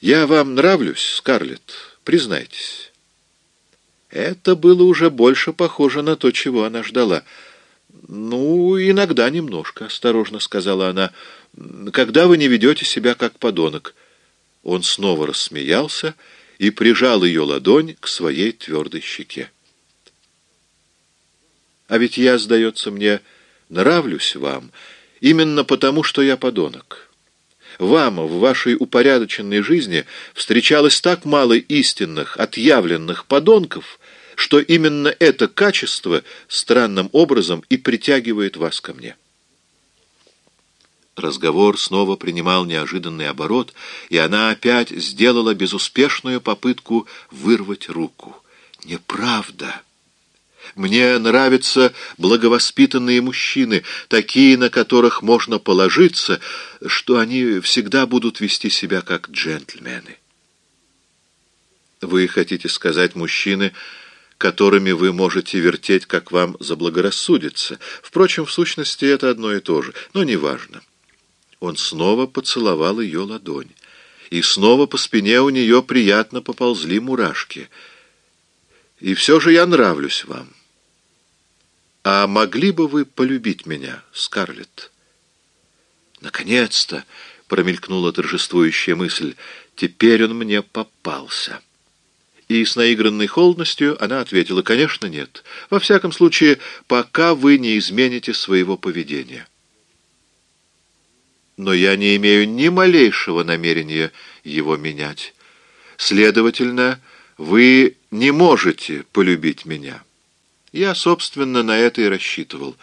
«Я вам нравлюсь, Скарлетт, признайтесь». Это было уже больше похоже на то, чего она ждала. «Ну, иногда немножко», — осторожно сказала она, — «когда вы не ведете себя как подонок». Он снова рассмеялся и прижал ее ладонь к своей твердой щеке. «А ведь я, сдается мне, нравлюсь вам именно потому, что я подонок». Вам в вашей упорядоченной жизни встречалось так мало истинных, отъявленных подонков, что именно это качество странным образом и притягивает вас ко мне. Разговор снова принимал неожиданный оборот, и она опять сделала безуспешную попытку вырвать руку. «Неправда!» Мне нравятся благовоспитанные мужчины, такие, на которых можно положиться, что они всегда будут вести себя как джентльмены. Вы хотите сказать мужчины, которыми вы можете вертеть, как вам заблагорассудится. Впрочем, в сущности, это одно и то же, но неважно. Он снова поцеловал ее ладонь, и снова по спине у нее приятно поползли мурашки. «И все же я нравлюсь вам». «А могли бы вы полюбить меня, Скарлетт?» «Наконец-то!» — промелькнула торжествующая мысль. «Теперь он мне попался». И с наигранной холодностью она ответила, «Конечно, нет. Во всяком случае, пока вы не измените своего поведения». «Но я не имею ни малейшего намерения его менять. Следовательно, вы не можете полюбить меня». Я, собственно, на это и рассчитывал,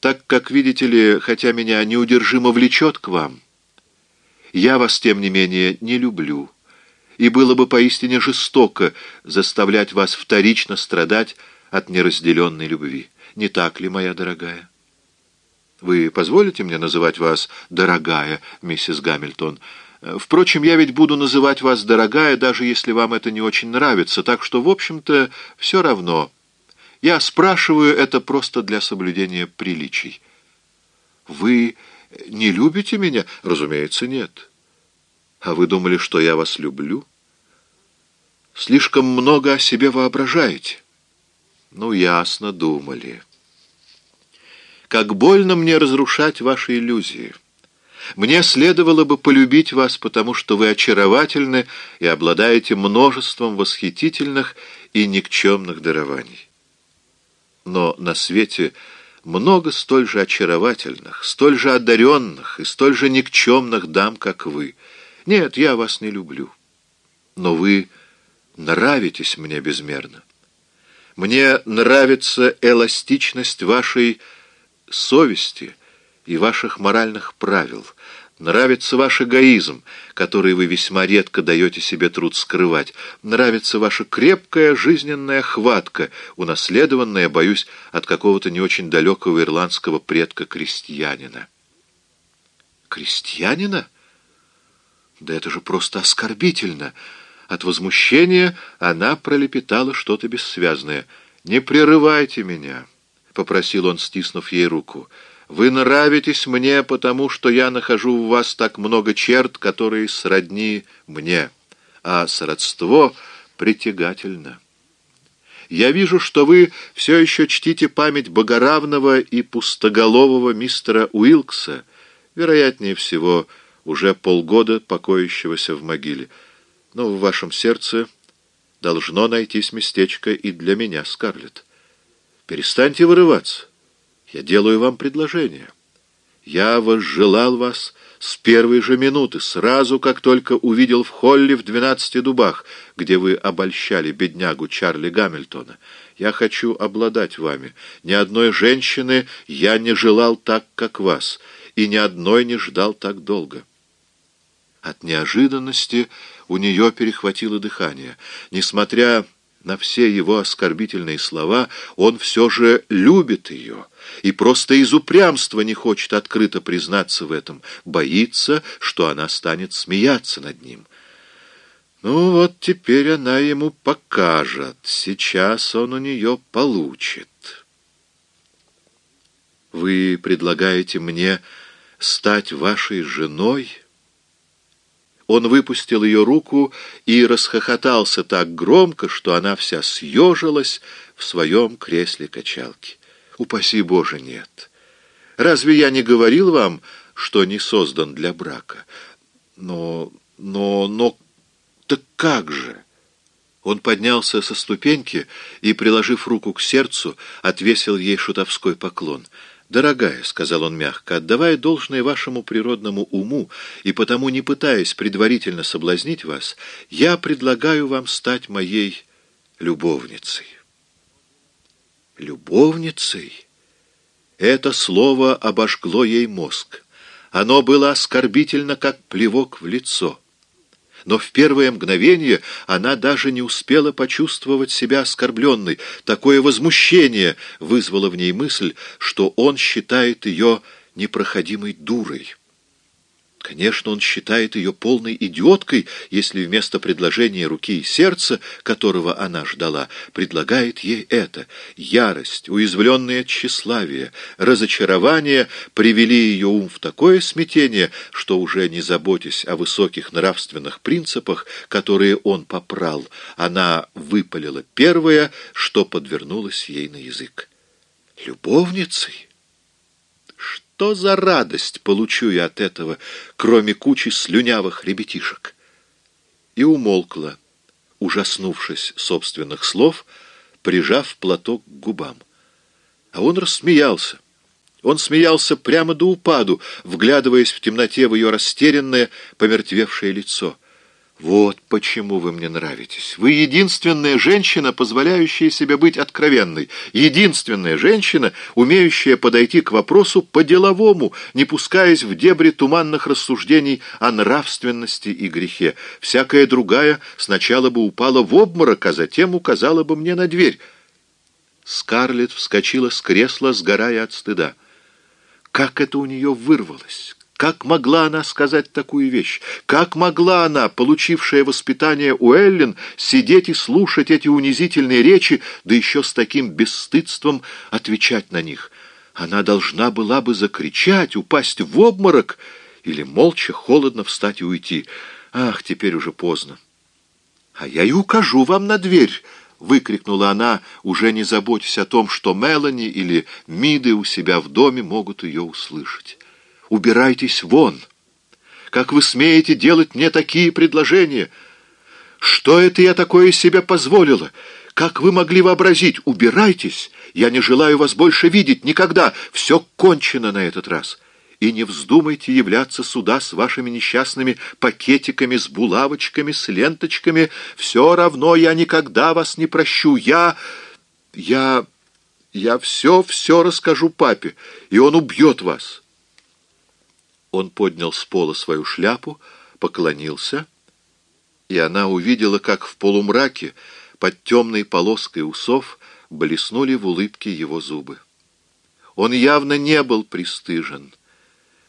так как, видите ли, хотя меня неудержимо влечет к вам, я вас, тем не менее, не люблю, и было бы поистине жестоко заставлять вас вторично страдать от неразделенной любви. Не так ли, моя дорогая? Вы позволите мне называть вас «дорогая», миссис Гамильтон? Впрочем, я ведь буду называть вас «дорогая», даже если вам это не очень нравится, так что, в общем-то, все равно... Я спрашиваю это просто для соблюдения приличий. Вы не любите меня? Разумеется, нет. А вы думали, что я вас люблю? Слишком много о себе воображаете. Ну, ясно, думали. Как больно мне разрушать ваши иллюзии. Мне следовало бы полюбить вас, потому что вы очаровательны и обладаете множеством восхитительных и никчемных дарований но на свете много столь же очаровательных, столь же одаренных и столь же никчемных дам, как вы. Нет, я вас не люблю, но вы нравитесь мне безмерно. Мне нравится эластичность вашей совести и ваших моральных правил — Нравится ваш эгоизм, который вы весьма редко даете себе труд скрывать. Нравится ваша крепкая жизненная хватка, унаследованная, боюсь, от какого-то не очень далекого ирландского предка-крестьянина. Крестьянина? Да это же просто оскорбительно. От возмущения она пролепетала что-то бессвязное. «Не прерывайте меня», — попросил он, стиснув ей руку. Вы нравитесь мне, потому что я нахожу в вас так много черт, которые сродни мне, а сродство притягательно. Я вижу, что вы все еще чтите память богоравного и пустоголового мистера Уилкса, вероятнее всего, уже полгода покоящегося в могиле. Но в вашем сердце должно найтись местечко и для меня, Скарлетт. Перестаньте вырываться. Я делаю вам предложение. Я возжелал вас с первой же минуты, сразу как только увидел в холле в двенадцати дубах, где вы обольщали беднягу Чарли Гамильтона. Я хочу обладать вами. Ни одной женщины я не желал так, как вас, и ни одной не ждал так долго. От неожиданности у нее перехватило дыхание. Несмотря на все его оскорбительные слова, он все же любит ее и просто из упрямства не хочет открыто признаться в этом, боится, что она станет смеяться над ним. Ну вот теперь она ему покажет, сейчас он у нее получит. Вы предлагаете мне стать вашей женой? Он выпустил ее руку и расхохотался так громко, что она вся съежилась в своем кресле качалки. «Упаси Боже, нет! Разве я не говорил вам, что не создан для брака? Но, но, но... Так как же?» Он поднялся со ступеньки и, приложив руку к сердцу, отвесил ей шутовской поклон — «Дорогая», — сказал он мягко, — «отдавая должное вашему природному уму и потому не пытаясь предварительно соблазнить вас, я предлагаю вам стать моей любовницей». «Любовницей?» Это слово обожгло ей мозг. Оно было оскорбительно, как плевок в лицо но в первое мгновение она даже не успела почувствовать себя оскорбленной. Такое возмущение вызвало в ней мысль, что он считает ее непроходимой дурой. Конечно, он считает ее полной идиоткой, если вместо предложения руки и сердца, которого она ждала, предлагает ей это. Ярость, уязвленное тщеславие, разочарование привели ее ум в такое смятение, что уже не заботясь о высоких нравственных принципах, которые он попрал, она выпалила первое, что подвернулось ей на язык. «Любовницей?» Что за радость получу я от этого, кроме кучи слюнявых ребятишек? И умолкла, ужаснувшись собственных слов, прижав платок к губам. А он рассмеялся. Он смеялся прямо до упаду, вглядываясь в темноте в ее растерянное, помертвевшее лицо — вот почему вы мне нравитесь. Вы единственная женщина, позволяющая себе быть откровенной. Единственная женщина, умеющая подойти к вопросу по-деловому, не пускаясь в дебри туманных рассуждений о нравственности и грехе. Всякая другая сначала бы упала в обморок, а затем указала бы мне на дверь. Скарлетт вскочила с кресла, сгорая от стыда. Как это у нее вырвалось? Как могла она сказать такую вещь? Как могла она, получившая воспитание у Эллен, сидеть и слушать эти унизительные речи, да еще с таким бесстыдством отвечать на них? Она должна была бы закричать, упасть в обморок или молча, холодно встать и уйти. Ах, теперь уже поздно. А я и укажу вам на дверь, — выкрикнула она, уже не заботясь о том, что Мелани или Миды у себя в доме могут ее услышать. Убирайтесь вон! Как вы смеете делать мне такие предложения? Что это я такое себе позволила? Как вы могли вообразить? Убирайтесь! Я не желаю вас больше видеть никогда. Все кончено на этот раз. И не вздумайте являться сюда с вашими несчастными пакетиками, с булавочками, с ленточками. Все равно я никогда вас не прощу. Я... я... я все-все расскажу папе, и он убьет вас». Он поднял с пола свою шляпу, поклонился, и она увидела, как в полумраке под темной полоской усов блеснули в улыбке его зубы. Он явно не был пристыжен.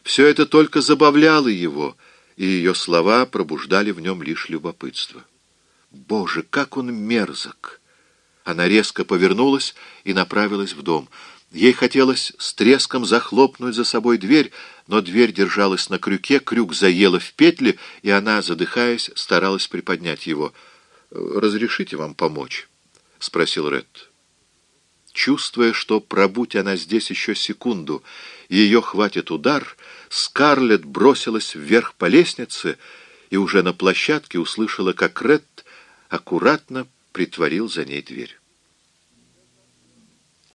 Все это только забавляло его, и ее слова пробуждали в нем лишь любопытство. «Боже, как он мерзок!» Она резко повернулась и направилась в дом — Ей хотелось с треском захлопнуть за собой дверь, но дверь держалась на крюке, крюк заела в петли, и она, задыхаясь, старалась приподнять его. «Разрешите вам помочь?» — спросил Ред. Чувствуя, что пробудь она здесь еще секунду, ее хватит удар, Скарлетт бросилась вверх по лестнице и уже на площадке услышала, как Ред аккуратно притворил за ней дверь.